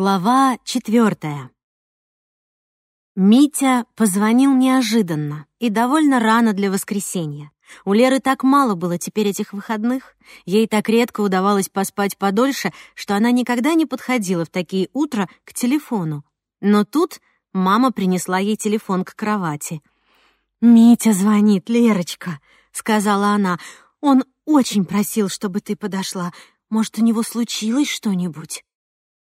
Глава четвертая. Митя позвонил неожиданно и довольно рано для воскресенья. У Леры так мало было теперь этих выходных, ей так редко удавалось поспать подольше, что она никогда не подходила в такие утра к телефону. Но тут мама принесла ей телефон к кровати. «Митя звонит, Лерочка», — сказала она. «Он очень просил, чтобы ты подошла. Может, у него случилось что-нибудь?»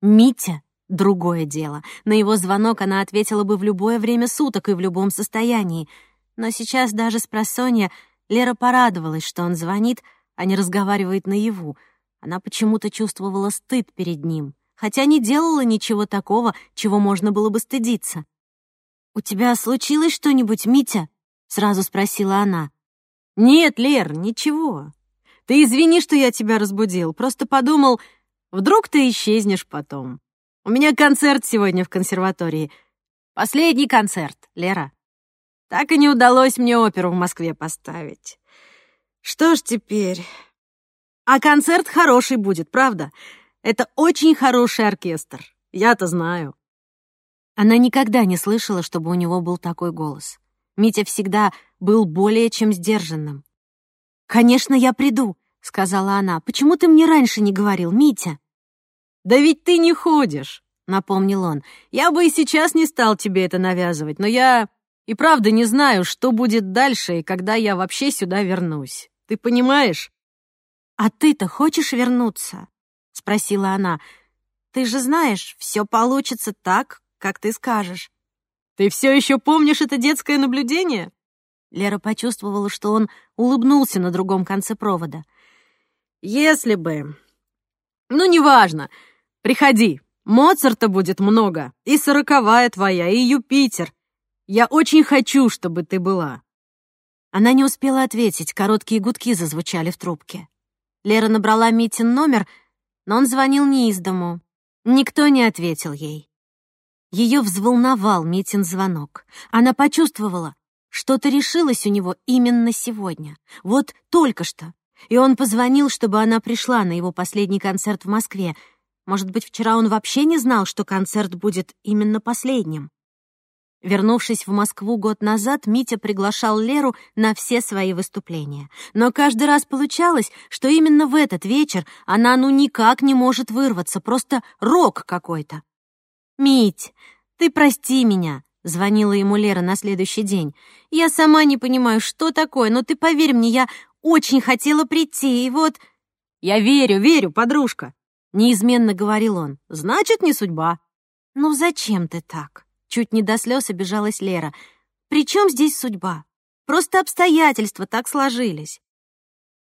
Митя — другое дело. На его звонок она ответила бы в любое время суток и в любом состоянии. Но сейчас даже с просонья Лера порадовалась, что он звонит, а не разговаривает наяву. Она почему-то чувствовала стыд перед ним, хотя не делала ничего такого, чего можно было бы стыдиться. «У тебя случилось что-нибудь, Митя?» — сразу спросила она. «Нет, Лер, ничего. Ты извини, что я тебя разбудил. Просто подумал, Вдруг ты исчезнешь потом. У меня концерт сегодня в консерватории. Последний концерт, Лера. Так и не удалось мне оперу в Москве поставить. Что ж теперь? А концерт хороший будет, правда? Это очень хороший оркестр. Я-то знаю. Она никогда не слышала, чтобы у него был такой голос. Митя всегда был более чем сдержанным. «Конечно, я приду», — сказала она. «Почему ты мне раньше не говорил, Митя?» «Да ведь ты не ходишь», — напомнил он. «Я бы и сейчас не стал тебе это навязывать, но я и правда не знаю, что будет дальше и когда я вообще сюда вернусь. Ты понимаешь?» «А ты-то хочешь вернуться?» — спросила она. «Ты же знаешь, все получится так, как ты скажешь». «Ты все еще помнишь это детское наблюдение?» Лера почувствовала, что он улыбнулся на другом конце провода. «Если бы...» «Ну, неважно. Приходи, Моцарта будет много, и сороковая твоя, и Юпитер. Я очень хочу, чтобы ты была». Она не успела ответить, короткие гудки зазвучали в трубке. Лера набрала Митин номер, но он звонил не из дому. Никто не ответил ей. Ее взволновал Митин звонок. Она почувствовала, что-то решилось у него именно сегодня. Вот только что. И он позвонил, чтобы она пришла на его последний концерт в Москве — может быть, вчера он вообще не знал, что концерт будет именно последним? Вернувшись в Москву год назад, Митя приглашал Леру на все свои выступления. Но каждый раз получалось, что именно в этот вечер она ну никак не может вырваться, просто рок какой-то. «Мить, ты прости меня», — звонила ему Лера на следующий день. «Я сама не понимаю, что такое, но ты поверь мне, я очень хотела прийти, и вот...» «Я верю, верю, подружка», Неизменно говорил он. «Значит, не судьба». «Ну зачем ты так?» Чуть не до слез обижалась Лера. «При чем здесь судьба? Просто обстоятельства так сложились».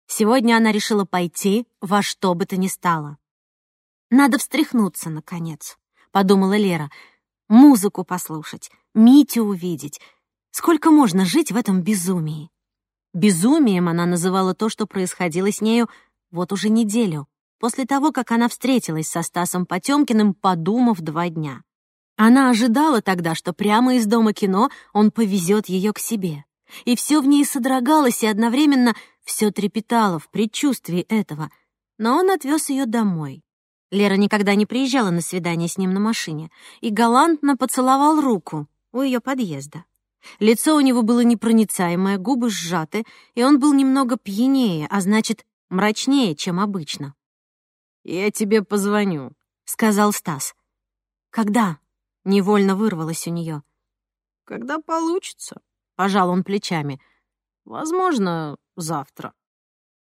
Сегодня она решила пойти во что бы то ни стало. «Надо встряхнуться, наконец», — подумала Лера. «Музыку послушать, Митю увидеть. Сколько можно жить в этом безумии?» Безумием она называла то, что происходило с нею вот уже неделю после того, как она встретилась со Стасом Потемкиным, подумав два дня. Она ожидала тогда, что прямо из дома кино он повезет ее к себе. И все в ней содрогалось, и одновременно все трепетало в предчувствии этого. Но он отвез ее домой. Лера никогда не приезжала на свидание с ним на машине и галантно поцеловал руку у ее подъезда. Лицо у него было непроницаемое, губы сжаты, и он был немного пьянее, а значит, мрачнее, чем обычно. «Я тебе позвоню», — сказал Стас. «Когда?» — невольно вырвалось у нее. «Когда получится», — пожал он плечами. «Возможно, завтра».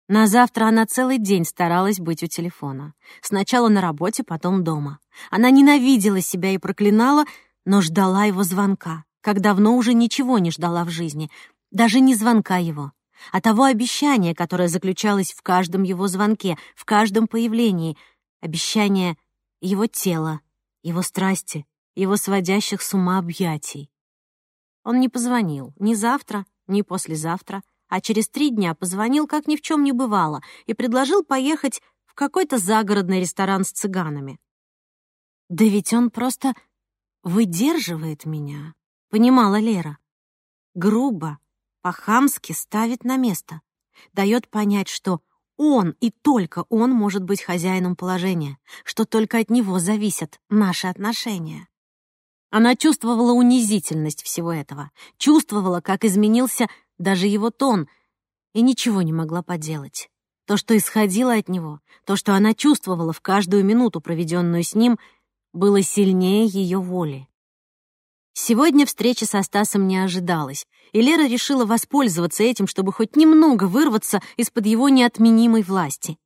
На завтра она целый день старалась быть у телефона. Сначала на работе, потом дома. Она ненавидела себя и проклинала, но ждала его звонка, как давно уже ничего не ждала в жизни, даже не звонка его а того обещания, которое заключалось в каждом его звонке, в каждом появлении, обещание его тела, его страсти, его сводящих с ума объятий. Он не позвонил ни завтра, ни послезавтра, а через три дня позвонил, как ни в чем не бывало, и предложил поехать в какой-то загородный ресторан с цыганами. «Да ведь он просто выдерживает меня», — понимала Лера. Грубо, по-хамски ставит на место, дает понять, что он и только он может быть хозяином положения, что только от него зависят наши отношения. Она чувствовала унизительность всего этого, чувствовала, как изменился даже его тон, и ничего не могла поделать. То, что исходило от него, то, что она чувствовала в каждую минуту, проведенную с ним, было сильнее ее воли. Сегодня встреча со Стасом не ожидалась, и Лера решила воспользоваться этим, чтобы хоть немного вырваться из-под его неотменимой власти.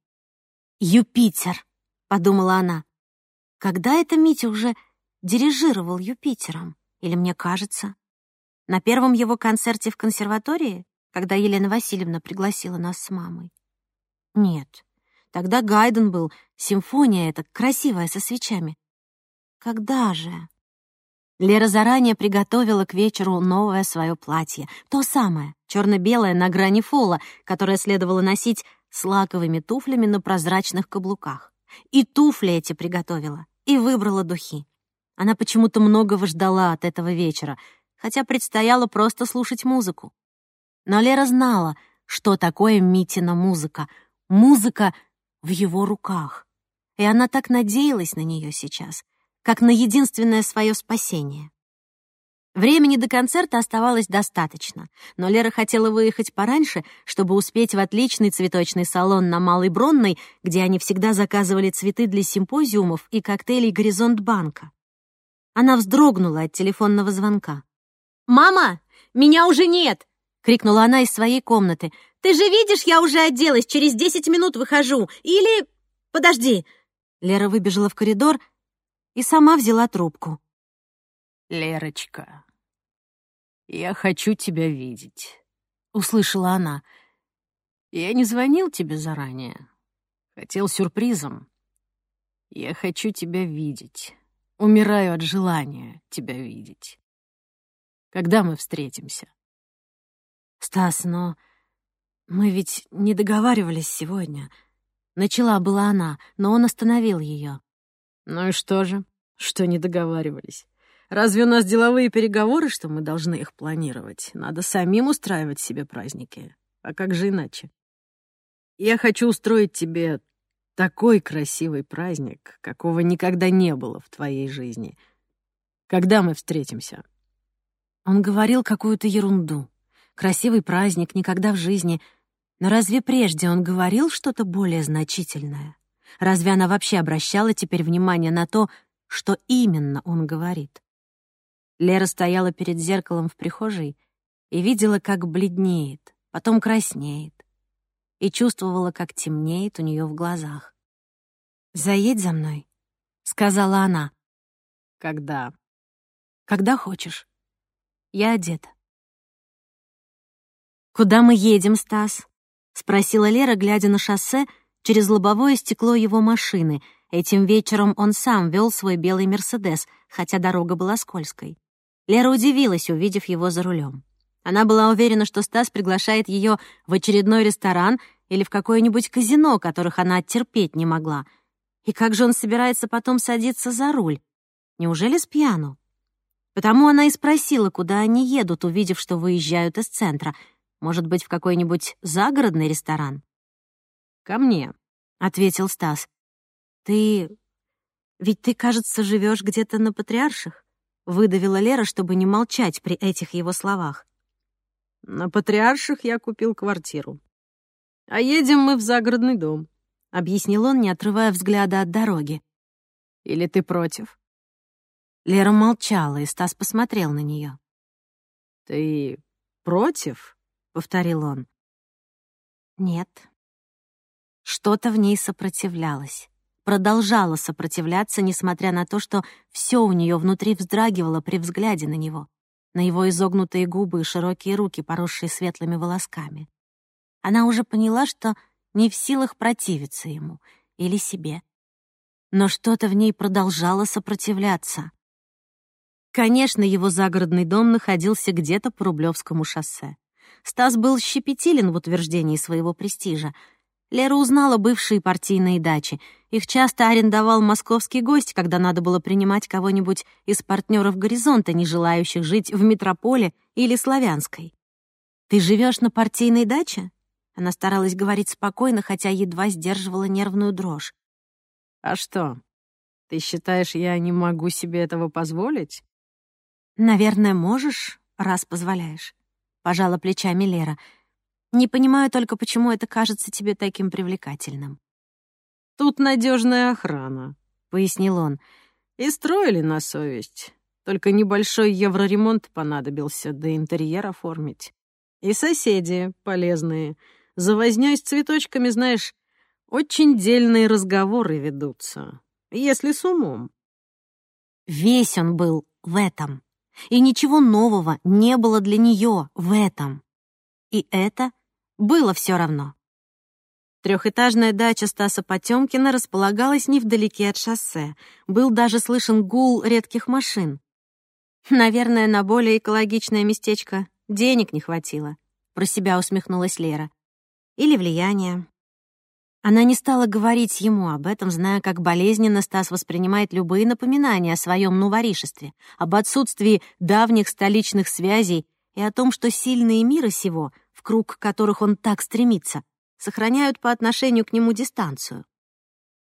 «Юпитер», — подумала она. «Когда это Митя уже дирижировал Юпитером? Или мне кажется? На первом его концерте в консерватории, когда Елена Васильевна пригласила нас с мамой? Нет, тогда Гайден был, симфония эта, красивая, со свечами. Когда же? Лера заранее приготовила к вечеру новое свое платье, то самое, черно-белое на грани фола, которое следовало носить с лаковыми туфлями на прозрачных каблуках. И туфли эти приготовила, и выбрала духи. Она почему-то многого ждала от этого вечера, хотя предстояло просто слушать музыку. Но Лера знала, что такое Митина музыка. Музыка в его руках. И она так надеялась на нее сейчас, как на единственное свое спасение. Времени до концерта оставалось достаточно, но Лера хотела выехать пораньше, чтобы успеть в отличный цветочный салон на Малой Бронной, где они всегда заказывали цветы для симпозиумов и коктейлей «Горизонт Банка». Она вздрогнула от телефонного звонка. «Мама, меня уже нет!» — крикнула она из своей комнаты. «Ты же видишь, я уже оделась, через десять минут выхожу. Или... Подожди!» Лера выбежала в коридор и сама взяла трубку. «Лерочка, я хочу тебя видеть», — услышала она. «Я не звонил тебе заранее. Хотел сюрпризом. Я хочу тебя видеть. Умираю от желания тебя видеть. Когда мы встретимся?» «Стас, но мы ведь не договаривались сегодня». Начала была она, но он остановил ее. Ну и что же, что не договаривались? Разве у нас деловые переговоры, что мы должны их планировать? Надо самим устраивать себе праздники. А как же иначе? Я хочу устроить тебе такой красивый праздник, какого никогда не было в твоей жизни. Когда мы встретимся?» Он говорил какую-то ерунду. Красивый праздник никогда в жизни. Но разве прежде он говорил что-то более значительное? Разве она вообще обращала теперь внимание на то, что именно он говорит? Лера стояла перед зеркалом в прихожей и видела, как бледнеет, потом краснеет, и чувствовала, как темнеет у нее в глазах. «Заедь за мной», — сказала она. «Когда?» «Когда хочешь. Я одета». «Куда мы едем, Стас?» — спросила Лера, глядя на шоссе, — через лобовое стекло его машины. Этим вечером он сам вел свой белый «Мерседес», хотя дорога была скользкой. Лера удивилась, увидев его за рулем. Она была уверена, что Стас приглашает ее в очередной ресторан или в какое-нибудь казино, которых она терпеть не могла. И как же он собирается потом садиться за руль? Неужели с пьяну? Потому она и спросила, куда они едут, увидев, что выезжают из центра. Может быть, в какой-нибудь загородный ресторан? Ко мне», — ответил Стас. «Ты... ведь ты, кажется, живешь где-то на Патриарших?» — выдавила Лера, чтобы не молчать при этих его словах. «На Патриарших я купил квартиру. А едем мы в загородный дом», — объяснил он, не отрывая взгляда от дороги. «Или ты против?» Лера молчала, и Стас посмотрел на нее. «Ты против?» — повторил он. «Нет», что-то в ней сопротивлялось. Продолжало сопротивляться, несмотря на то, что все у нее внутри вздрагивало при взгляде на него, на его изогнутые губы и широкие руки, поросшие светлыми волосками. Она уже поняла, что не в силах противиться ему или себе. Но что-то в ней продолжало сопротивляться. Конечно, его загородный дом находился где-то по Рублевскому шоссе. Стас был щепетилен в утверждении своего престижа, Лера узнала бывшие партийные дачи. Их часто арендовал московский гость, когда надо было принимать кого-нибудь из партнеров «Горизонта», не желающих жить в метрополе или Славянской. «Ты живешь на партийной даче?» Она старалась говорить спокойно, хотя едва сдерживала нервную дрожь. «А что, ты считаешь, я не могу себе этого позволить?» «Наверное, можешь, раз позволяешь», — пожала плечами Лера. «Не понимаю только, почему это кажется тебе таким привлекательным». «Тут надежная охрана», — пояснил он. «И строили на совесть. Только небольшой евроремонт понадобился, да интерьер оформить. И соседи полезные. За вознёй с цветочками, знаешь, очень дельные разговоры ведутся, если с умом». Весь он был в этом. И ничего нового не было для нее в этом. И это было все равно. Трехэтажная дача Стаса Потемкина располагалась невдалеке от шоссе. Был даже слышен гул редких машин. «Наверное, на более экологичное местечко денег не хватило», — про себя усмехнулась Лера. «Или влияние». Она не стала говорить ему об этом, зная, как болезненно Стас воспринимает любые напоминания о своем новоришестве, об отсутствии давних столичных связей и о том, что сильные мира сего, круг которых он так стремится, сохраняют по отношению к нему дистанцию.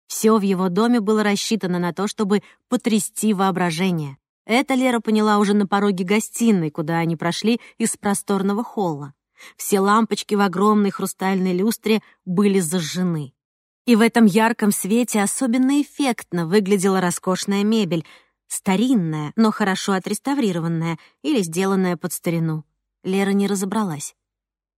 Все в его доме было рассчитано на то, чтобы потрясти воображение. Это Лера поняла уже на пороге гостиной, куда они прошли из просторного холла. Все лампочки в огромной хрустальной люстре были зажжены. И в этом ярком свете особенно эффектно выглядела роскошная мебель, старинная, но хорошо отреставрированная или сделанная под старину. Лера не разобралась.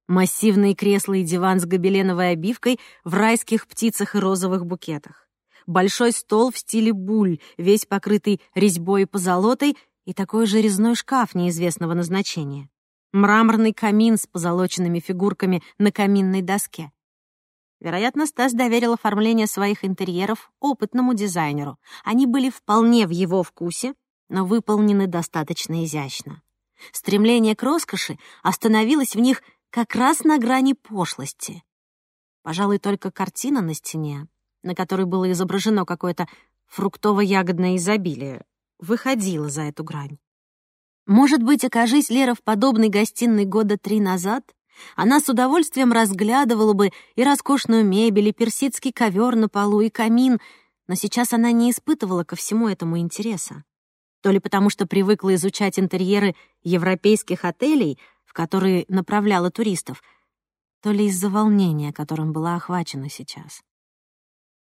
Массивные кресла и диван с гобеленовой обивкой в райских птицах и розовых букетах. Большой стол в стиле буль, весь покрытый резьбой и позолотой, и такой же резной шкаф неизвестного назначения мраморный камин с позолоченными фигурками на каминной доске. Вероятно, Стас доверил оформление своих интерьеров опытному дизайнеру. Они были вполне в его вкусе, но выполнены достаточно изящно. Стремление к роскоши остановилось в них как раз на грани пошлости. Пожалуй, только картина на стене, на которой было изображено какое-то фруктово-ягодное изобилие, выходила за эту грань. Может быть, окажись Лера в подобной гостиной года три назад, она с удовольствием разглядывала бы и роскошную мебель, и персидский ковер на полу, и камин, но сейчас она не испытывала ко всему этому интереса. То ли потому, что привыкла изучать интерьеры европейских отелей, которые направляла туристов, то ли из-за волнения, которым была охвачена сейчас.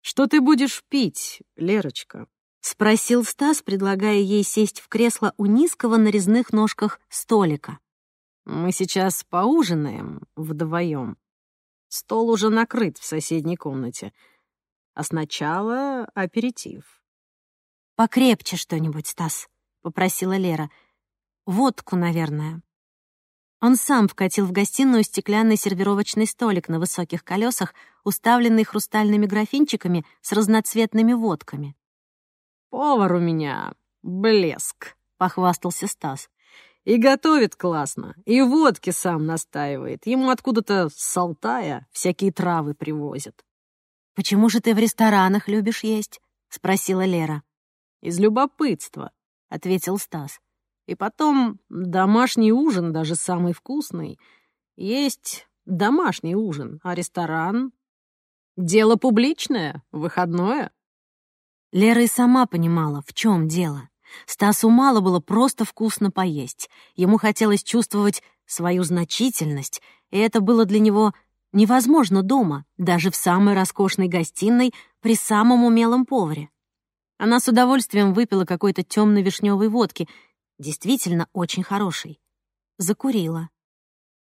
«Что ты будешь пить, Лерочка?» — спросил Стас, предлагая ей сесть в кресло у низкого на резных ножках столика. «Мы сейчас поужинаем вдвоем. Стол уже накрыт в соседней комнате. А сначала аперитив». «Покрепче что-нибудь, Стас», — попросила Лера. «Водку, наверное». Он сам вкатил в гостиную стеклянный сервировочный столик на высоких колесах, уставленный хрустальными графинчиками с разноцветными водками. «Повар у меня блеск», — похвастался Стас. «И готовит классно, и водки сам настаивает. Ему откуда-то с Алтая всякие травы привозят». «Почему же ты в ресторанах любишь есть?» — спросила Лера. «Из любопытства», — ответил Стас. «И потом домашний ужин, даже самый вкусный. Есть домашний ужин, а ресторан — дело публичное, выходное». Лера и сама понимала, в чем дело. Стасу мало было просто вкусно поесть. Ему хотелось чувствовать свою значительность, и это было для него невозможно дома, даже в самой роскошной гостиной при самом умелом поваре. Она с удовольствием выпила какой-то темно-вишневой водки, действительно очень хорошей. Закурила.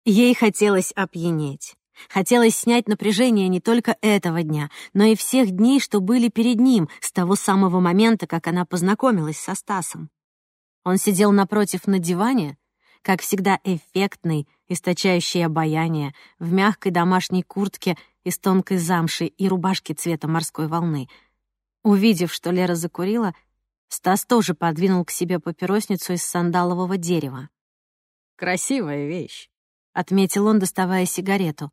Ей хотелось опьянеть. Хотелось снять напряжение не только этого дня, но и всех дней, что были перед ним, с того самого момента, как она познакомилась со Стасом. Он сидел напротив на диване, как всегда эффектный, источающий обаяние, в мягкой домашней куртке из тонкой замши и рубашке цвета морской волны. Увидев, что Лера закурила, Стас тоже подвинул к себе папиросницу из сандалового дерева. «Красивая вещь», — отметил он, доставая сигарету.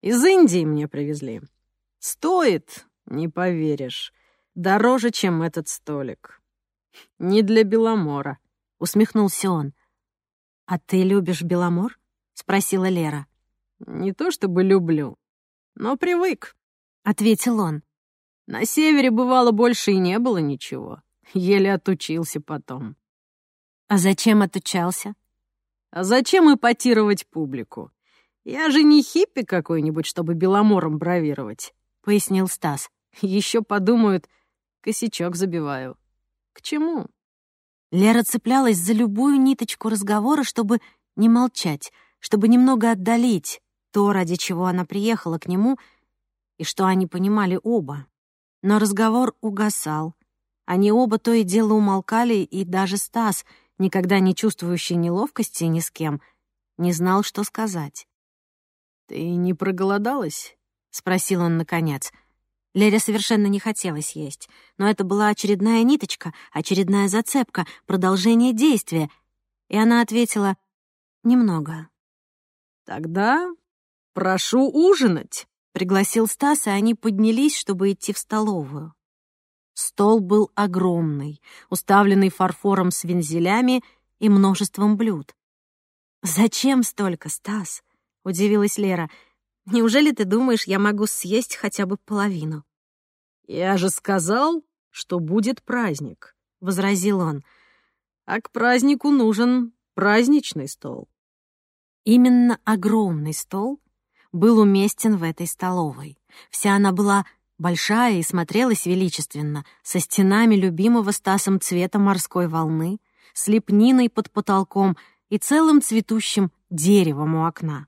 Из Индии мне привезли. Стоит, не поверишь, дороже, чем этот столик. Не для Беломора, усмехнулся он. А ты любишь Беломор? спросила Лера. Не то чтобы люблю, но привык», — ответил он. «На севере, бывало, больше и не было ничего. Еле отучился потом». «А зачем отучался?» «А зачем эпатировать публику? Я же не хиппи какой-нибудь, чтобы беломором бравировать», — пояснил Стас. Еще подумают, косячок забиваю. К чему?» Лера цеплялась за любую ниточку разговора, чтобы не молчать, чтобы немного отдалить то, ради чего она приехала к нему, и что они понимали оба. Но разговор угасал. Они оба то и дело умолкали, и даже Стас, никогда не чувствующий неловкости ни с кем, не знал, что сказать. «Ты не проголодалась?» — спросил он наконец. Лере совершенно не хотелось есть, но это была очередная ниточка, очередная зацепка, продолжение действия, и она ответила «немного». «Тогда прошу ужинать», — пригласил Стас, и они поднялись, чтобы идти в столовую. Стол был огромный, уставленный фарфором с вензелями и множеством блюд. «Зачем столько, Стас?» — удивилась Лера. Неужели ты думаешь, я могу съесть хотя бы половину?» «Я же сказал, что будет праздник», — возразил он. «А к празднику нужен праздничный стол». Именно огромный стол был уместен в этой столовой. Вся она была большая и смотрелась величественно, со стенами любимого Стасом цвета морской волны, с лепниной под потолком и целым цветущим деревом у окна.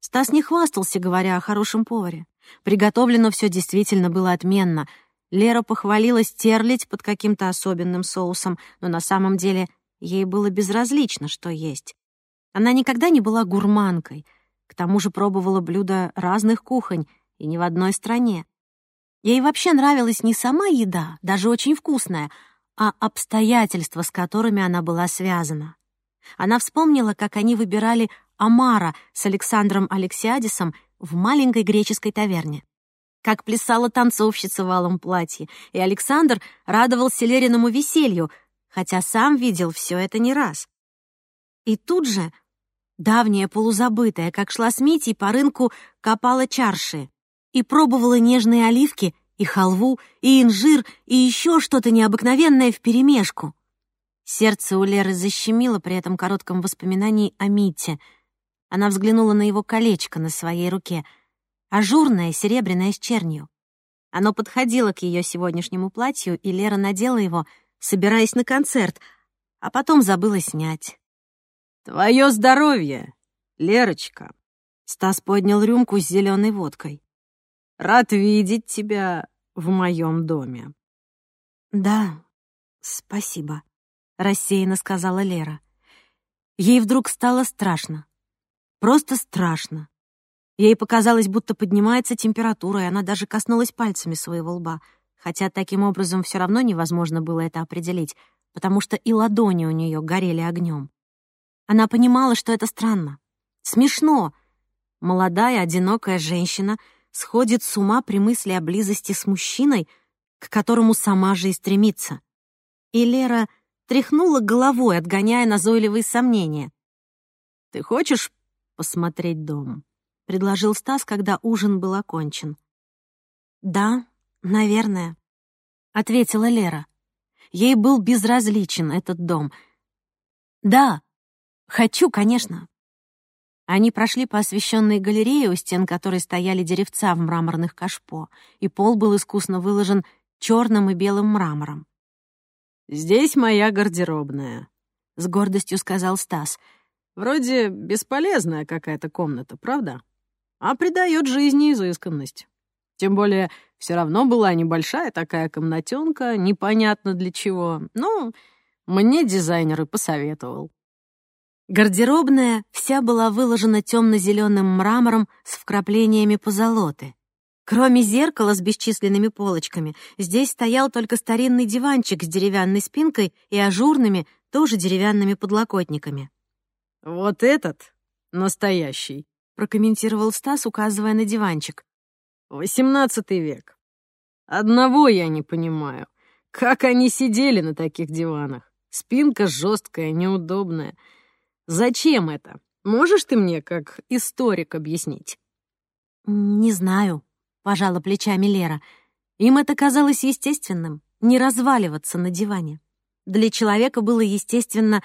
Стас не хвастался, говоря о хорошем поваре. Приготовлено все действительно было отменно. Лера похвалила стерлить под каким-то особенным соусом, но на самом деле ей было безразлично, что есть. Она никогда не была гурманкой, к тому же пробовала блюда разных кухонь и ни в одной стране. Ей вообще нравилась не сама еда, даже очень вкусная, а обстоятельства, с которыми она была связана. Она вспомнила, как они выбирали Амара с Александром Алексиадисом в маленькой греческой таверне. Как плясала танцовщица в алом платье, и Александр радовался Лериному веселью, хотя сам видел все это не раз. И тут же, давняя полузабытая, как шла с Митей по рынку, копала чарши и пробовала нежные оливки и халву, и инжир, и еще что-то необыкновенное вперемешку. Сердце у Леры защемило при этом коротком воспоминании о Мите — она взглянула на его колечко на своей руке, ажурное, серебряное с чернью. Оно подходило к ее сегодняшнему платью, и Лера надела его, собираясь на концерт, а потом забыла снять. «Твое здоровье, Лерочка!» Стас поднял рюмку с зеленой водкой. «Рад видеть тебя в моем доме». «Да, спасибо», — рассеянно сказала Лера. Ей вдруг стало страшно. Просто страшно. Ей показалось, будто поднимается температура, и она даже коснулась пальцами своего лба, хотя таким образом все равно невозможно было это определить, потому что и ладони у нее горели огнем. Она понимала, что это странно, смешно. Молодая, одинокая женщина сходит с ума при мысли о близости с мужчиной, к которому сама же и стремится. И Лера тряхнула головой, отгоняя назойливые сомнения. «Ты хочешь посмотреть дом», — предложил Стас, когда ужин был окончен. «Да, наверное», — ответила Лера. Ей был безразличен этот дом. «Да, хочу, конечно». Они прошли по освещенной галерее, у стен которой стояли деревца в мраморных кашпо, и пол был искусно выложен черным и белым мрамором. «Здесь моя гардеробная», — с гордостью сказал Стас — Вроде бесполезная какая-то комната, правда? А придает жизни изысканность. Тем более, все равно была небольшая такая комнатенка, непонятно для чего. Ну, мне дизайнер и посоветовал. Гардеробная вся была выложена темно-зеленым мрамором с вкраплениями позолоты. Кроме зеркала с бесчисленными полочками, здесь стоял только старинный диванчик с деревянной спинкой и ажурными, тоже деревянными подлокотниками. «Вот этот настоящий», — прокомментировал Стас, указывая на диванчик. «Восемнадцатый век. Одного я не понимаю. Как они сидели на таких диванах? Спинка жесткая, неудобная. Зачем это? Можешь ты мне, как историк, объяснить?» «Не знаю», — пожала плечами Лера. Им это казалось естественным — не разваливаться на диване. Для человека было естественно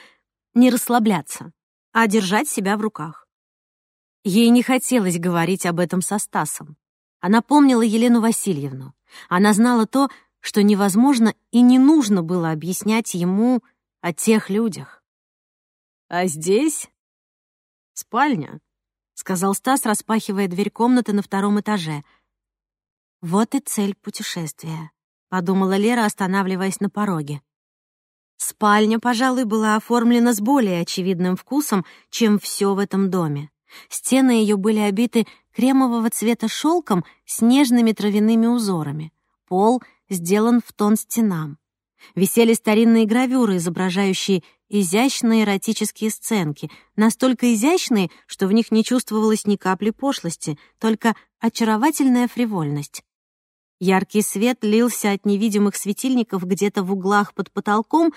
не расслабляться, а держать себя в руках. Ей не хотелось говорить об этом со Стасом. Она помнила Елену Васильевну. Она знала то, что невозможно и не нужно было объяснять ему о тех людях. «А здесь спальня», — сказал Стас, распахивая дверь комнаты на втором этаже. «Вот и цель путешествия», — подумала Лера, останавливаясь на пороге. Спальня, пожалуй, была оформлена с более очевидным вкусом, чем все в этом доме. Стены ее были обиты кремового цвета шелком с нежными травяными узорами. Пол сделан в тон стенам. Висели старинные гравюры, изображающие изящные эротические сценки, настолько изящные, что в них не чувствовалось ни капли пошлости, только очаровательная фривольность. Яркий свет лился от невидимых светильников где-то в углах под потолком,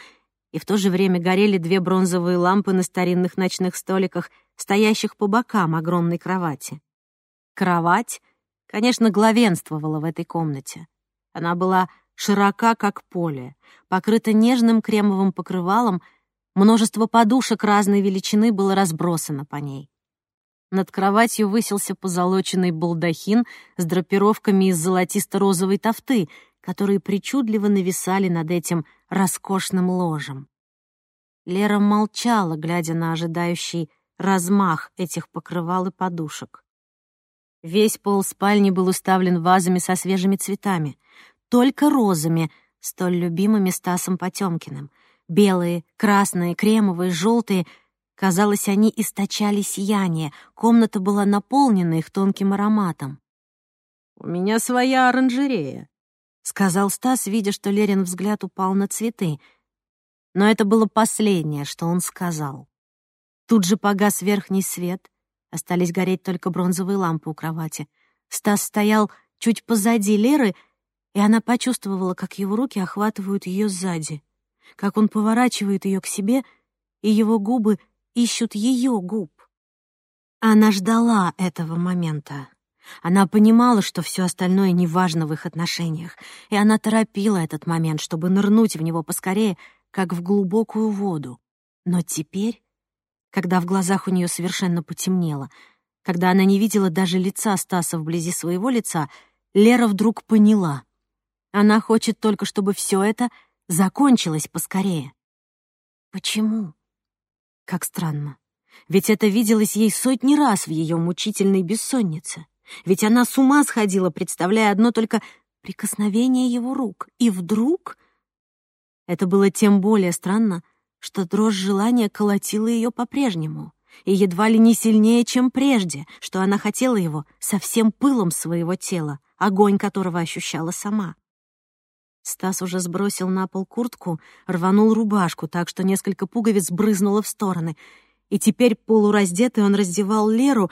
и в то же время горели две бронзовые лампы на старинных ночных столиках, стоящих по бокам огромной кровати. Кровать, конечно, главенствовала в этой комнате. Она была широка, как поле, покрыта нежным кремовым покрывалом, множество подушек разной величины было разбросано по ней. Над кроватью высился позолоченный балдахин с драпировками из золотисто-розовой тофты, которые причудливо нависали над этим роскошным ложем. Лера молчала, глядя на ожидающий размах этих покрывал и подушек. Весь пол спальни был уставлен вазами со свежими цветами, только розами, столь любимыми Стасом Потемкиным. Белые, красные, кремовые, желтые — Казалось, они источали сияние, комната была наполнена их тонким ароматом. «У меня своя оранжерея», — сказал Стас, видя, что Лерин взгляд упал на цветы. Но это было последнее, что он сказал. Тут же погас верхний свет, остались гореть только бронзовые лампы у кровати. Стас стоял чуть позади Леры, и она почувствовала, как его руки охватывают ее сзади, как он поворачивает ее к себе, и его губы — ищут ее губ. Она ждала этого момента. Она понимала, что все остальное неважно в их отношениях, и она торопила этот момент, чтобы нырнуть в него поскорее, как в глубокую воду. Но теперь, когда в глазах у нее совершенно потемнело, когда она не видела даже лица Стаса вблизи своего лица, Лера вдруг поняла. Она хочет только, чтобы все это закончилось поскорее. Почему? Как странно. Ведь это виделось ей сотни раз в ее мучительной бессоннице. Ведь она с ума сходила, представляя одно только прикосновение его рук. И вдруг... Это было тем более странно, что дрожь желания колотила ее по-прежнему, и едва ли не сильнее, чем прежде, что она хотела его со всем пылом своего тела, огонь которого ощущала сама. Стас уже сбросил на пол куртку, рванул рубашку так, что несколько пуговиц брызнуло в стороны. И теперь, полураздетый, он раздевал Леру,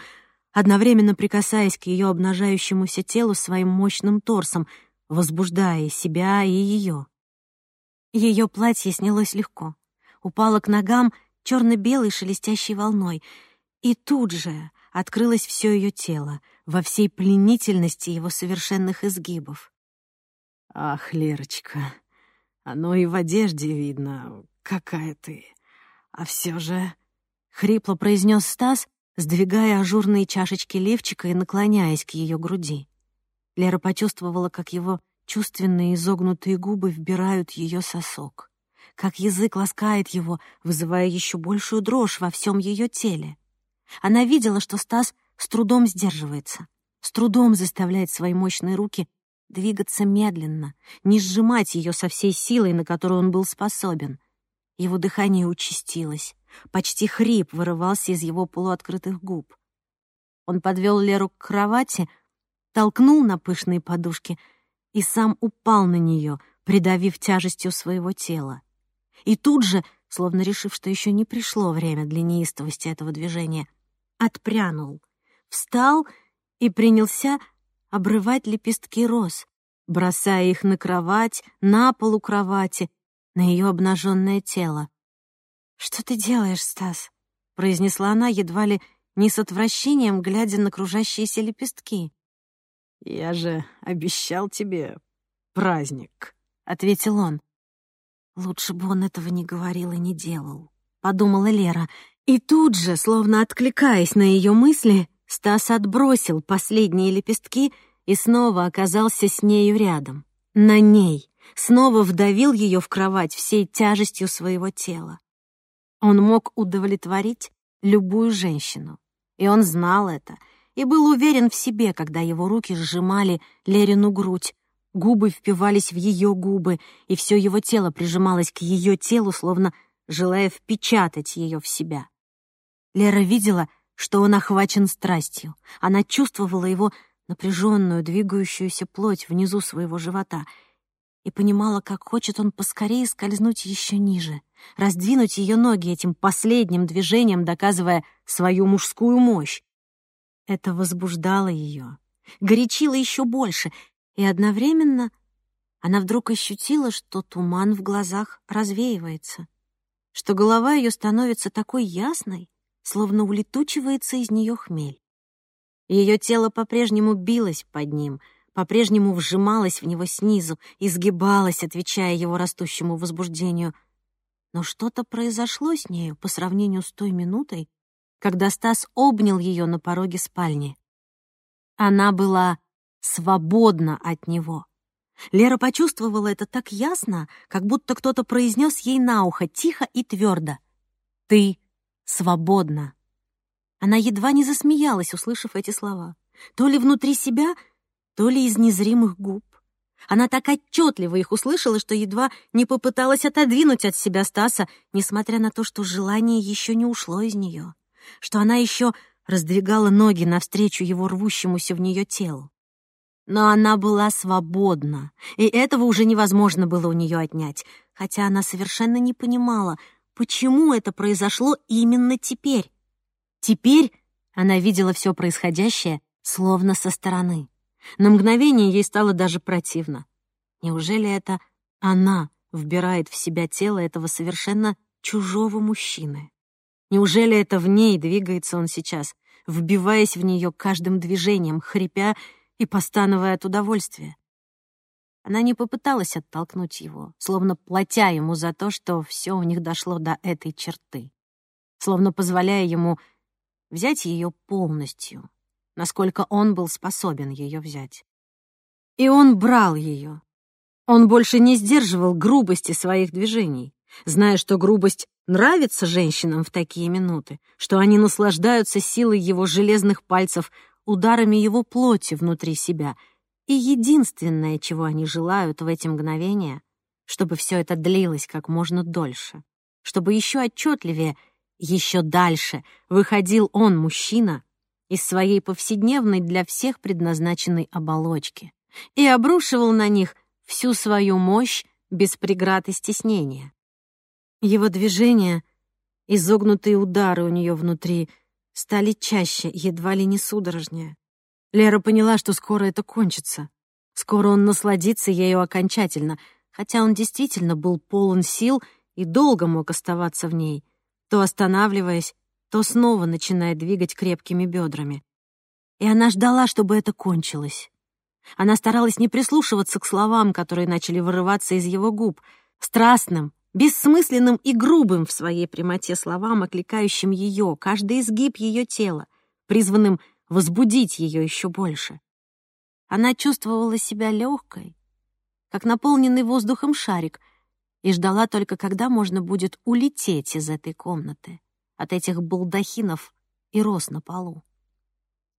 одновременно прикасаясь к ее обнажающемуся телу своим мощным торсом, возбуждая себя и ее. Ее платье снялось легко, упало к ногам черно-белой шелестящей волной, и тут же открылось все ее тело во всей пленительности его совершенных изгибов. Ах, Лерочка, оно и в одежде видно, какая ты. А все же... Хрипло произнес Стас, сдвигая ажурные чашечки левчика и наклоняясь к ее груди. Лера почувствовала, как его чувственные изогнутые губы вбирают ее сосок, как язык ласкает его, вызывая еще большую дрожь во всем ее теле. Она видела, что Стас с трудом сдерживается, с трудом заставляет свои мощные руки двигаться медленно, не сжимать ее со всей силой, на которую он был способен. Его дыхание участилось, почти хрип вырывался из его полуоткрытых губ. Он подвел Леру к кровати, толкнул на пышные подушки и сам упал на нее, придавив тяжестью своего тела. И тут же, словно решив, что еще не пришло время для неистовости этого движения, отпрянул, встал и принялся обрывать лепестки роз, бросая их на кровать, на полу кровати, на ее обнаженное тело. «Что ты делаешь, Стас?» — произнесла она едва ли не с отвращением, глядя на кружащиеся лепестки. «Я же обещал тебе праздник», — ответил он. «Лучше бы он этого не говорил и не делал», — подумала Лера. И тут же, словно откликаясь на ее мысли, Стас отбросил последние лепестки и снова оказался с нею рядом. На ней. Снова вдавил ее в кровать всей тяжестью своего тела. Он мог удовлетворить любую женщину. И он знал это, и был уверен в себе, когда его руки сжимали Лерину грудь, губы впивались в ее губы, и все его тело прижималось к ее телу, словно желая впечатать ее в себя. Лера видела, что он охвачен страстью. Она чувствовала его напряженную, двигающуюся плоть внизу своего живота и понимала, как хочет он поскорее скользнуть еще ниже, раздвинуть ее ноги этим последним движением, доказывая свою мужскую мощь. Это возбуждало ее, горячило еще больше, и одновременно она вдруг ощутила, что туман в глазах развеивается, что голова ее становится такой ясной, словно улетучивается из нее хмель. Ее тело по-прежнему билось под ним, по-прежнему вжималось в него снизу, изгибалось, отвечая его растущему возбуждению. Но что-то произошло с нею по сравнению с той минутой, когда Стас обнял ее на пороге спальни. Она была свободна от него. Лера почувствовала это так ясно, как будто кто-то произнес ей на ухо тихо и твердо. «Ты свободна». Она едва не засмеялась, услышав эти слова. То ли внутри себя, то ли из незримых губ. Она так отчетливо их услышала, что едва не попыталась отодвинуть от себя Стаса, несмотря на то, что желание еще не ушло из нее, что она еще раздвигала ноги навстречу его рвущемуся в нее телу. Но она была свободна, и этого уже невозможно было у нее отнять, хотя она совершенно не понимала, почему это произошло именно теперь. Теперь она видела все происходящее словно со стороны. На мгновение ей стало даже противно. Неужели это она вбирает в себя тело этого совершенно чужого мужчины? Неужели это в ней двигается он сейчас, вбиваясь в нее каждым движением, хрипя и постановая от удовольствия? Она не попыталась оттолкнуть его, словно платя ему за то, что все у них дошло до этой черты, словно позволяя ему взять ее полностью, насколько он был способен ее взять. И он брал ее. Он больше не сдерживал грубости своих движений, зная, что грубость нравится женщинам в такие минуты, что они наслаждаются силой его железных пальцев, ударами его плоти внутри себя — и единственное, чего они желают в эти мгновения, чтобы все это длилось как можно дольше, чтобы еще отчетливее, еще дальше выходил он, мужчина, из своей повседневной для всех предназначенной оболочки и обрушивал на них всю свою мощь без преград и стеснения. Его движения, изогнутые удары у нее внутри, стали чаще, едва ли не судорожнее. Лера поняла, что скоро это кончится. Скоро он насладится ею окончательно, хотя он действительно был полон сил и долго мог оставаться в ней, то останавливаясь, то снова начиная двигать крепкими бедрами. И она ждала, чтобы это кончилось. Она старалась не прислушиваться к словам, которые начали вырываться из его губ, страстным, бессмысленным и грубым в своей прямоте словам, окликающим ее, каждый изгиб ее тела, призванным возбудить ее еще больше. Она чувствовала себя легкой, как наполненный воздухом шарик, и ждала только, когда можно будет улететь из этой комнаты, от этих балдахинов и роз на полу.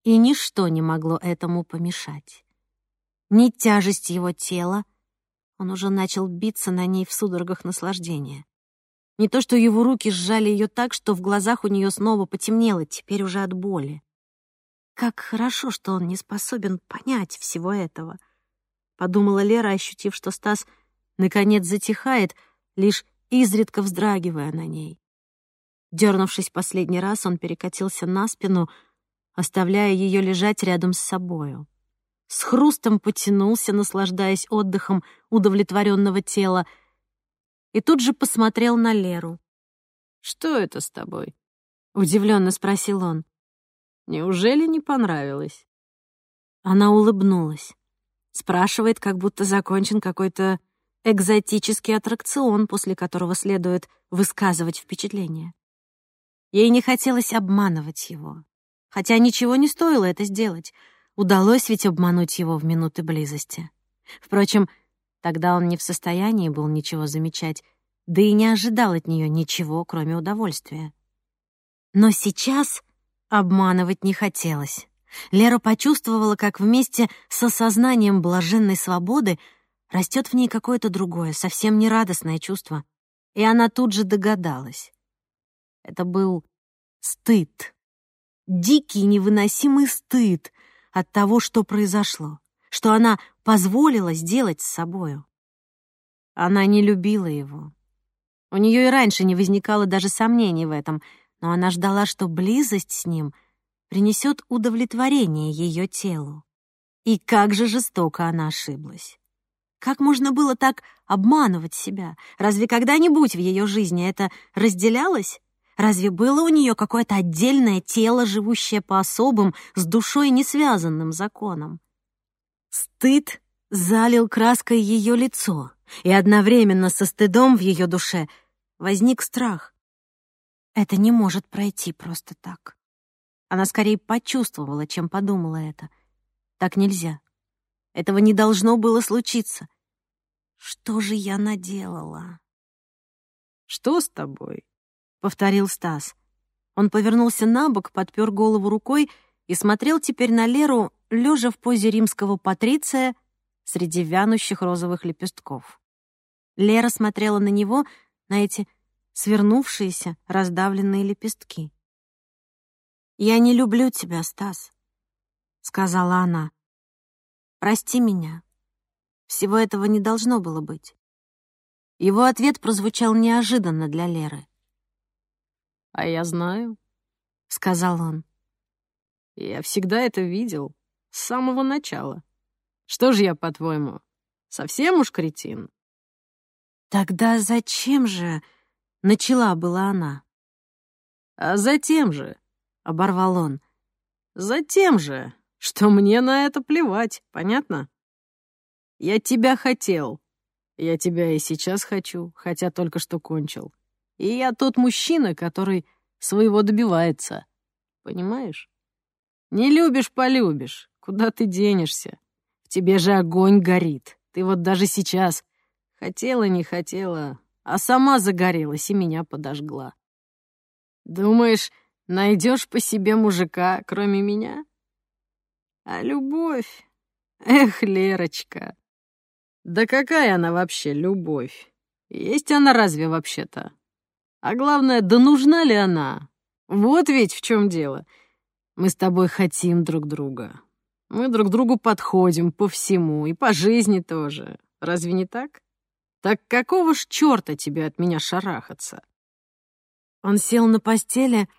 И ничто не могло этому помешать. Ни тяжесть его тела, он уже начал биться на ней в судорогах наслаждения. Не то, что его руки сжали ее так, что в глазах у нее снова потемнело, теперь уже от боли. Как хорошо, что он не способен понять всего этого. Подумала Лера, ощутив, что Стас наконец затихает, лишь изредка вздрагивая на ней. Дернувшись последний раз, он перекатился на спину, оставляя ее лежать рядом с собою. С хрустом потянулся, наслаждаясь отдыхом удовлетворенного тела, и тут же посмотрел на Леру. «Что это с тобой?» — удивленно спросил он. «Неужели не понравилось?» Она улыбнулась. Спрашивает, как будто закончен какой-то экзотический аттракцион, после которого следует высказывать впечатление. Ей не хотелось обманывать его. Хотя ничего не стоило это сделать. Удалось ведь обмануть его в минуты близости. Впрочем, тогда он не в состоянии был ничего замечать, да и не ожидал от нее ничего, кроме удовольствия. Но сейчас обманывать не хотелось. Лера почувствовала, как вместе с осознанием блаженной свободы растет в ней какое-то другое, совсем нерадостное чувство. И она тут же догадалась. Это был стыд. Дикий, невыносимый стыд от того, что произошло, что она позволила сделать с собою. Она не любила его. У нее и раньше не возникало даже сомнений в этом, но она ждала, что близость с ним принесет удовлетворение ее телу. И как же жестоко она ошиблась. Как можно было так обманывать себя? Разве когда-нибудь в ее жизни это разделялось? Разве было у нее какое-то отдельное тело, живущее по особым, с душой не связанным законам? Стыд залил краской ее лицо, и одновременно со стыдом в ее душе возник страх. Это не может пройти просто так. Она скорее почувствовала, чем подумала это. Так нельзя. Этого не должно было случиться. Что же я наделала? «Что с тобой?» — повторил Стас. Он повернулся на бок, подпер голову рукой и смотрел теперь на Леру, лежа в позе римского патриция среди вянущих розовых лепестков. Лера смотрела на него, на эти свернувшиеся, раздавленные лепестки. «Я не люблю тебя, Стас», — сказала она. «Прости меня. Всего этого не должно было быть». Его ответ прозвучал неожиданно для Леры. «А я знаю», — сказал он. «Я всегда это видел, с самого начала. Что же я, по-твоему, совсем уж кретин?» «Тогда зачем же...» — начала была она. «А затем же», — оборвал он, — «затем же, что мне на это плевать, понятно? Я тебя хотел, я тебя и сейчас хочу, хотя только что кончил. И я тот мужчина, который своего добивается, понимаешь? Не любишь — полюбишь, куда ты денешься? В тебе же огонь горит, ты вот даже сейчас хотела, не хотела, а сама загорелась и меня подожгла. Думаешь, найдешь по себе мужика, кроме меня? А любовь? Эх, Лерочка. Да какая она вообще любовь? Есть она разве вообще-то? А главное, да нужна ли она? Вот ведь в чем дело. Мы с тобой хотим друг друга. Мы друг другу подходим по всему, и по жизни тоже. Разве не так? Так какого ж черта тебе от меня шарахаться? Он сел на постели,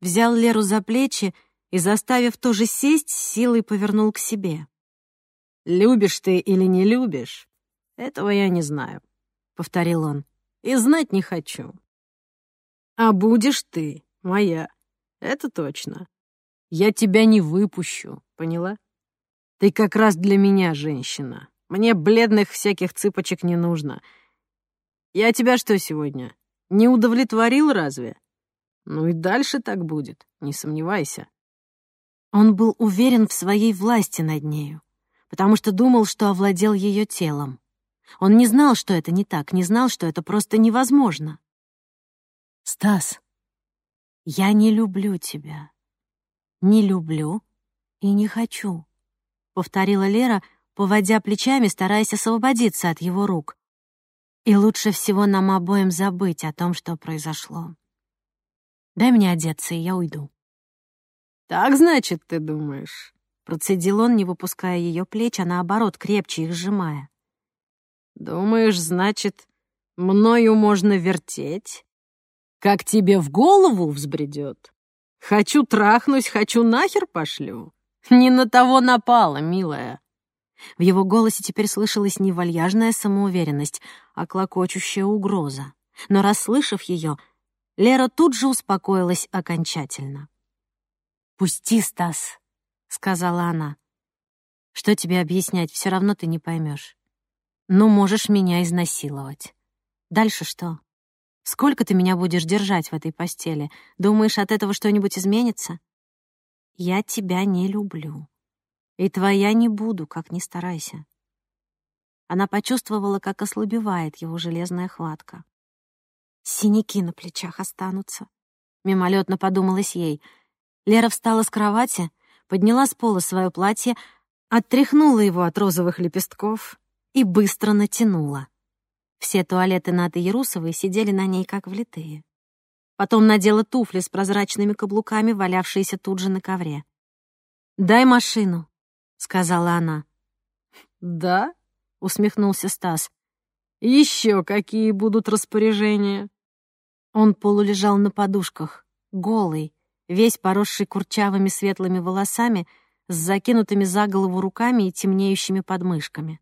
взял Леру за плечи и, заставив тоже сесть, силой повернул к себе. «Любишь ты или не любишь? Этого я не знаю», — повторил он, — «и знать не хочу. А будешь ты моя, это точно. Я тебя не выпущу, поняла? Ты как раз для меня женщина. Мне бледных всяких цыпочек не нужно. Я тебя что сегодня, не удовлетворил разве? Ну и дальше так будет, не сомневайся. Он был уверен в своей власти над нею, потому что думал, что овладел ее телом. Он не знал, что это не так, не знал, что это просто невозможно. «Стас, я не люблю тебя. Не люблю и не хочу», — повторила Лера, поводя плечами, стараясь освободиться от его рук. И лучше всего нам обоим забыть о том, что произошло. Дай мне одеться, и я уйду. «Так, значит, ты думаешь?» Процедил он, не выпуская ее плеч, а наоборот, крепче их сжимая. «Думаешь, значит, мною можно вертеть? Как тебе в голову взбредет? Хочу трахнуть, хочу нахер пошлю? Не на того напала, милая. В его голосе теперь слышалась не вальяжная самоуверенность, а клокочущая угроза. Но, расслышав ее, Лера тут же успокоилась окончательно. «Пусти, Стас», — сказала она. «Что тебе объяснять, все равно ты не поймешь. Ну, можешь меня изнасиловать. Дальше что? Сколько ты меня будешь держать в этой постели? Думаешь, от этого что-нибудь изменится? Я тебя не люблю. И твоя не буду, как ни старайся. Она почувствовала, как ослабевает его железная хватка. Синяки на плечах останутся. Мимолетно подумалось ей. Лера встала с кровати, подняла с пола свое платье, оттряхнула его от розовых лепестков и быстро натянула. Все туалеты Наты Ярусовой сидели на ней как влитые. Потом надела туфли с прозрачными каблуками, валявшиеся тут же на ковре. «Дай машину», — сказала она. «Да?» — усмехнулся Стас. «Еще какие будут распоряжения?» Он полулежал на подушках, голый, весь поросший курчавыми светлыми волосами, с закинутыми за голову руками и темнеющими подмышками.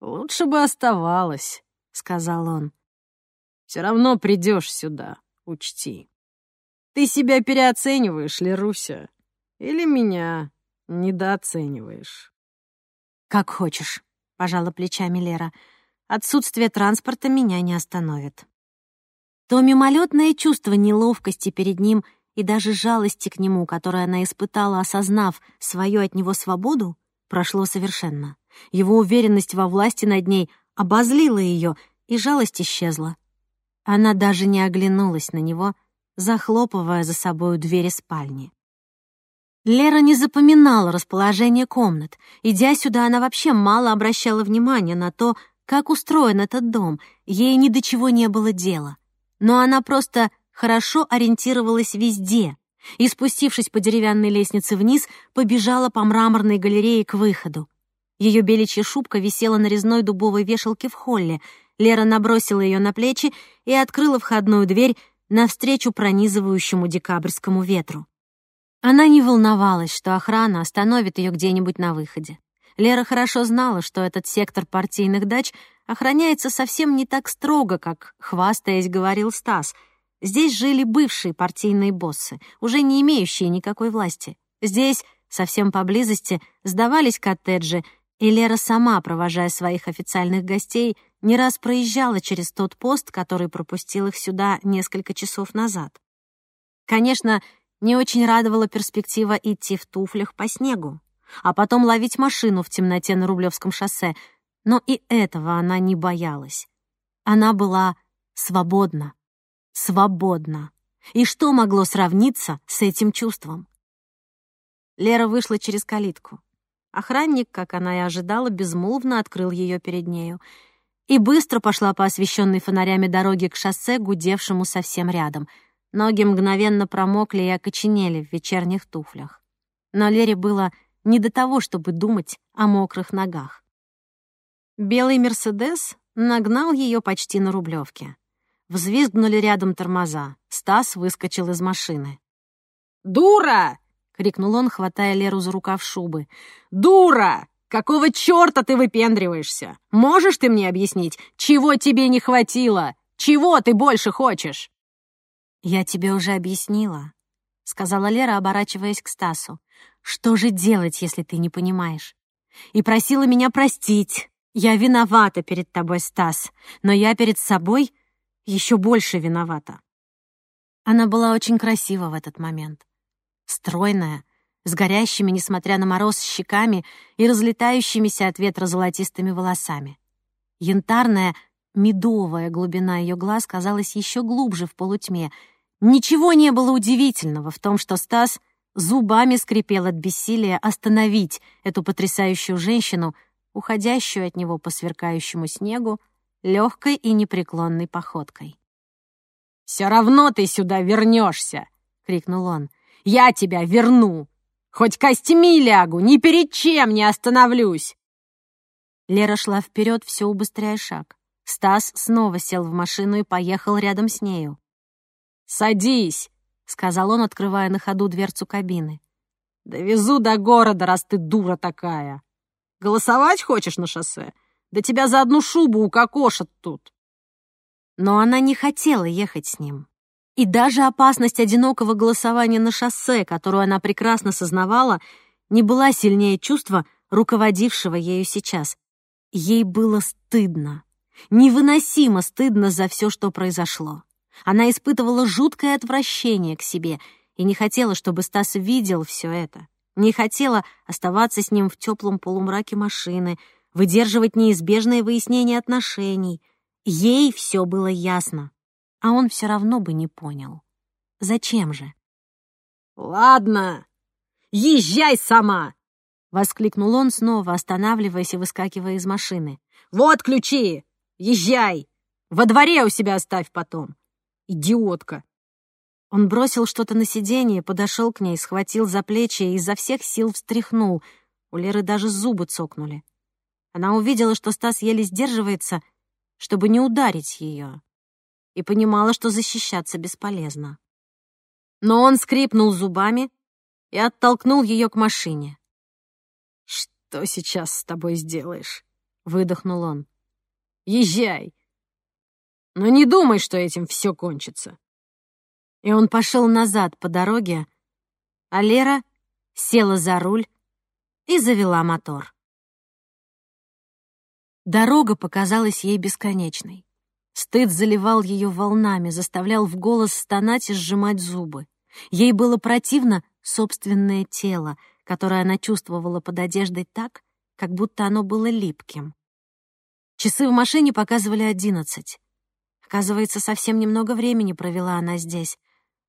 «Лучше бы оставалось», — сказал он. «Все равно придешь сюда, учти. Ты себя переоцениваешь, Леруся, или меня недооцениваешь?» «Как хочешь», — пожала плечами Лера. «Отсутствие транспорта меня не остановит». То мимолетное чувство неловкости перед ним и даже жалости к нему, которое она испытала, осознав свою от него свободу, прошло совершенно. Его уверенность во власти над ней обозлила ее, и жалость исчезла. Она даже не оглянулась на него, захлопывая за собою двери спальни. Лера не запоминала расположение комнат. Идя сюда, она вообще мало обращала внимания на то, как устроен этот дом, ей ни до чего не было дела. Но она просто хорошо ориентировалась везде и, спустившись по деревянной лестнице вниз, побежала по мраморной галерее к выходу. Ее беличья шубка висела на резной дубовой вешалке в холле. Лера набросила ее на плечи и открыла входную дверь навстречу пронизывающему декабрьскому ветру. Она не волновалась, что охрана остановит ее где-нибудь на выходе. Лера хорошо знала, что этот сектор партийных дач охраняется совсем не так строго, как, хвастаясь, говорил Стас. Здесь жили бывшие партийные боссы, уже не имеющие никакой власти. Здесь, совсем поблизости, сдавались коттеджи, и Лера сама, провожая своих официальных гостей, не раз проезжала через тот пост, который пропустил их сюда несколько часов назад. Конечно, не очень радовала перспектива идти в туфлях по снегу, а потом ловить машину в темноте на Рублевском шоссе, но и этого она не боялась. Она была свободна, свободна. И что могло сравниться с этим чувством? Лера вышла через калитку. Охранник, как она и ожидала, безмолвно открыл ее перед нею и быстро пошла по освещенной фонарями дороге к шоссе, гудевшему совсем рядом. Ноги мгновенно промокли и окоченели в вечерних туфлях. Но Лере было не до того, чтобы думать о мокрых ногах. Белый «Мерседес» нагнал ее почти на Рублевке. Взвизгнули рядом тормоза. Стас выскочил из машины. «Дура!» — крикнул он, хватая Леру за рукав шубы. «Дура! Какого черта ты выпендриваешься? Можешь ты мне объяснить, чего тебе не хватило? Чего ты больше хочешь?» «Я тебе уже объяснила», — сказала Лера, оборачиваясь к Стасу. «Что же делать, если ты не понимаешь? И просила меня простить. Я виновата перед тобой, Стас, но я перед собой еще больше виновата». Она была очень красива в этот момент стройная, с горящими, несмотря на мороз, щеками и разлетающимися от ветра золотистыми волосами. Янтарная, медовая глубина ее глаз казалась еще глубже в полутьме. Ничего не было удивительного в том, что Стас зубами скрипел от бессилия остановить эту потрясающую женщину, уходящую от него по сверкающему снегу, легкой и непреклонной походкой. «Все равно ты сюда вернешься!» — крикнул он. Я тебя верну. Хоть костями лягу, ни перед чем не остановлюсь. Лера шла вперед, все убыстряя шаг. Стас снова сел в машину и поехал рядом с нею. «Садись», — сказал он, открывая на ходу дверцу кабины. «Довезу до города, раз ты дура такая. Голосовать хочешь на шоссе? Да тебя за одну шубу укокошат тут». Но она не хотела ехать с ним. И даже опасность одинокого голосования на шоссе, которую она прекрасно сознавала, не была сильнее чувства, руководившего ею сейчас. Ей было стыдно, невыносимо стыдно за все, что произошло. Она испытывала жуткое отвращение к себе и не хотела, чтобы Стас видел все это. Не хотела оставаться с ним в теплом полумраке машины, выдерживать неизбежное выяснение отношений. Ей все было ясно, а он все равно бы не понял. Зачем же? «Ладно, езжай сама!» — воскликнул он, снова останавливаясь и выскакивая из машины. «Вот ключи! Езжай! Во дворе у себя оставь потом! Идиотка!» Он бросил что-то на сиденье, подошел к ней, схватил за плечи и изо всех сил встряхнул. У Леры даже зубы цокнули. Она увидела, что Стас еле сдерживается, чтобы не ударить ее, и понимала, что защищаться бесполезно. Но он скрипнул зубами и оттолкнул ее к машине. «Что сейчас с тобой сделаешь?» — выдохнул он. «Езжай! Но не думай, что этим все кончится!» И он пошел назад по дороге, а Лера села за руль и завела мотор. Дорога показалась ей бесконечной. Стыд заливал ее волнами, заставлял в голос стонать и сжимать зубы. Ей было противно собственное тело, которое она чувствовала под одеждой так, как будто оно было липким. Часы в машине показывали одиннадцать. Оказывается, совсем немного времени провела она здесь.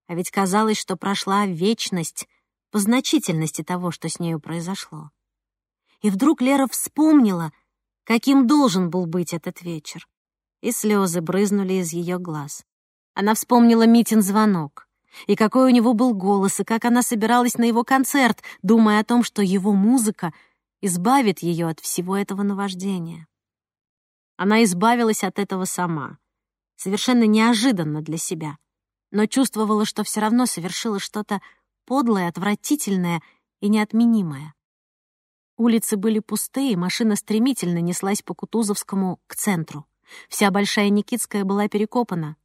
А ведь казалось, что прошла вечность по значительности того, что с нею произошло. И вдруг Лера вспомнила, каким должен был быть этот вечер. И слезы брызнули из ее глаз. Она вспомнила Митин звонок, и какой у него был голос, и как она собиралась на его концерт, думая о том, что его музыка избавит ее от всего этого наваждения. Она избавилась от этого сама, совершенно неожиданно для себя — но чувствовала, что все равно совершила что-то подлое, отвратительное и неотменимое. Улицы были пустые, машина стремительно неслась по Кутузовскому к центру. Вся Большая Никитская была перекопана.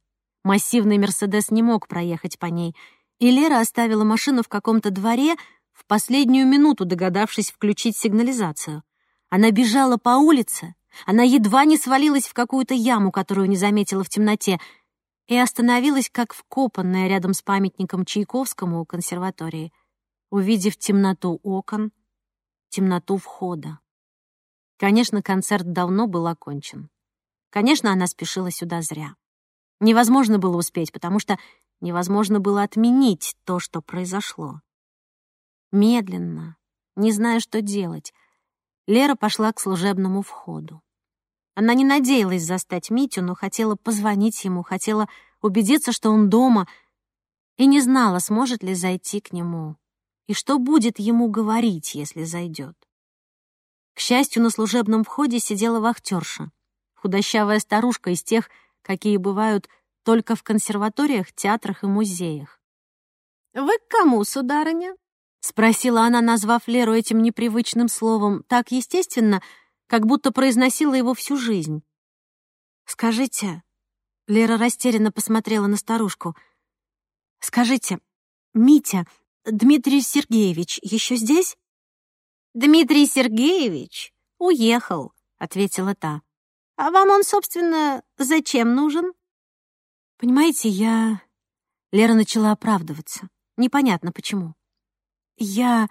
Массивный «Мерседес» не мог проехать по ней, и Лера оставила машину в каком-то дворе, в последнюю минуту догадавшись включить сигнализацию. Она бежала по улице, она едва не свалилась в какую-то яму, которую не заметила в темноте — и остановилась как вкопанная рядом с памятником Чайковскому у консерватории, увидев темноту окон, темноту входа. Конечно, концерт давно был окончен. Конечно, она спешила сюда зря. Невозможно было успеть, потому что невозможно было отменить то, что произошло. Медленно, не зная, что делать, Лера пошла к служебному входу. Она не надеялась застать Митю, но хотела позвонить ему, хотела убедиться, что он дома, и не знала, сможет ли зайти к нему, и что будет ему говорить, если зайдет. К счастью, на служебном входе сидела вахтерша, худощавая старушка из тех, какие бывают только в консерваториях, театрах и музеях. «Вы к кому, сударыня?» — спросила она, назвав Леру этим непривычным словом так естественно, как будто произносила его всю жизнь. «Скажите...» — Лера растерянно посмотрела на старушку. «Скажите, Митя, Дмитрий Сергеевич еще здесь?» «Дмитрий Сергеевич уехал», — ответила та. «А вам он, собственно, зачем нужен?» «Понимаете, я...» Лера начала оправдываться. Непонятно почему. «Я...»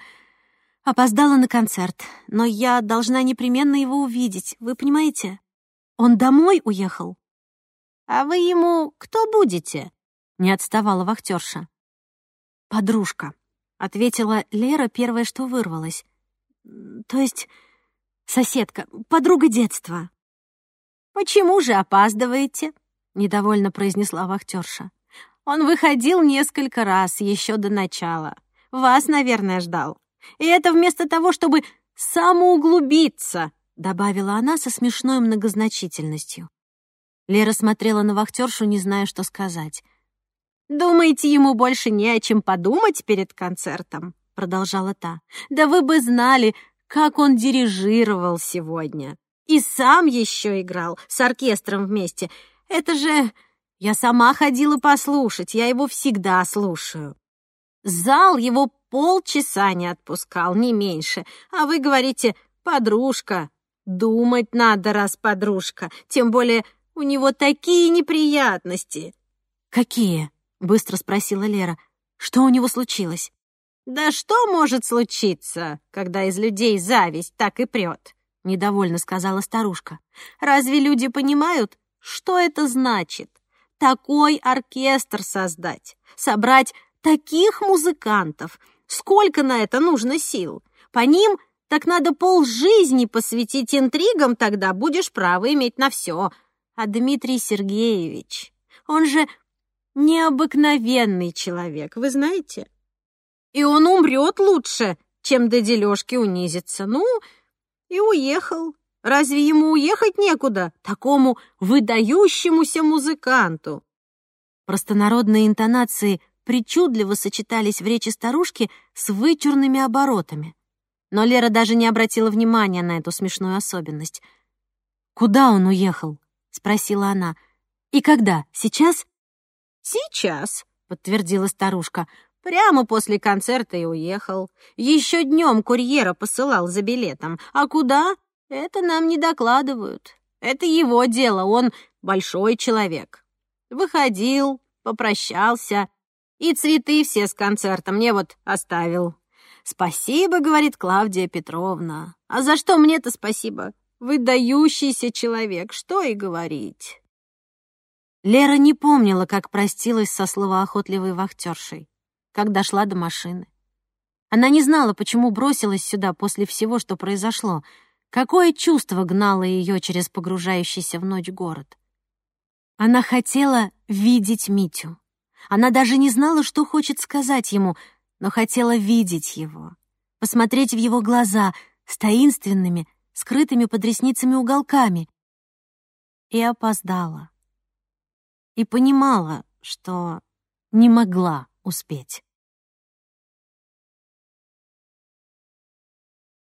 Опоздала на концерт, но я должна непременно его увидеть, вы понимаете? Он домой уехал. А вы ему кто будете? Не отставала вахтерша. Подружка, ответила Лера первое, что вырвалось. То есть соседка, подруга детства. Почему же опаздываете? Недовольно произнесла вахтерша. Он выходил несколько раз еще до начала. Вас, наверное, ждал. И это вместо того, чтобы самоуглубиться, добавила она со смешной многозначительностью. Лера смотрела на вахтершу, не зная, что сказать. «Думаете, ему больше не о чем подумать перед концертом?» — продолжала та. «Да вы бы знали, как он дирижировал сегодня. И сам еще играл с оркестром вместе. Это же Я сама ходила послушать, я его всегда слушаю. Зал его полчаса не отпускал, не меньше. А вы говорите, подружка. Думать надо, раз подружка. Тем более у него такие неприятности. «Какие?» — быстро спросила Лера. «Что у него случилось?» «Да что может случиться, когда из людей зависть так и прет?» — недовольно сказала старушка. «Разве люди понимают, что это значит? Такой оркестр создать, собрать таких музыкантов. Сколько на это нужно сил? По ним так надо полжизни посвятить интригам, тогда будешь право иметь на все. А Дмитрий Сергеевич, он же необыкновенный человек, вы знаете? И он умрет лучше, чем до дележки унизится. Ну, и уехал. Разве ему уехать некуда, такому выдающемуся музыканту? Простонародные интонации причудливо сочетались в речи старушки с вычурными оборотами. Но Лера даже не обратила внимания на эту смешную особенность. «Куда он уехал?» — спросила она. «И когда? Сейчас?» «Сейчас», — подтвердила старушка. «Прямо после концерта и уехал. Еще днем курьера посылал за билетом. А куда? Это нам не докладывают. Это его дело, он большой человек. Выходил, попрощался, и цветы все с концерта мне вот оставил. «Спасибо», — говорит Клавдия Петровна. «А за что мне-то спасибо? Выдающийся человек, что и говорить». Лера не помнила, как простилась со словоохотливой вахтершей, как дошла до машины. Она не знала, почему бросилась сюда после всего, что произошло, какое чувство гнало ее через погружающийся в ночь город. Она хотела видеть Митю. Она даже не знала, что хочет сказать ему, но хотела видеть его, посмотреть в его глаза с таинственными, скрытыми под ресницами уголками. И опоздала и понимала, что не могла успеть.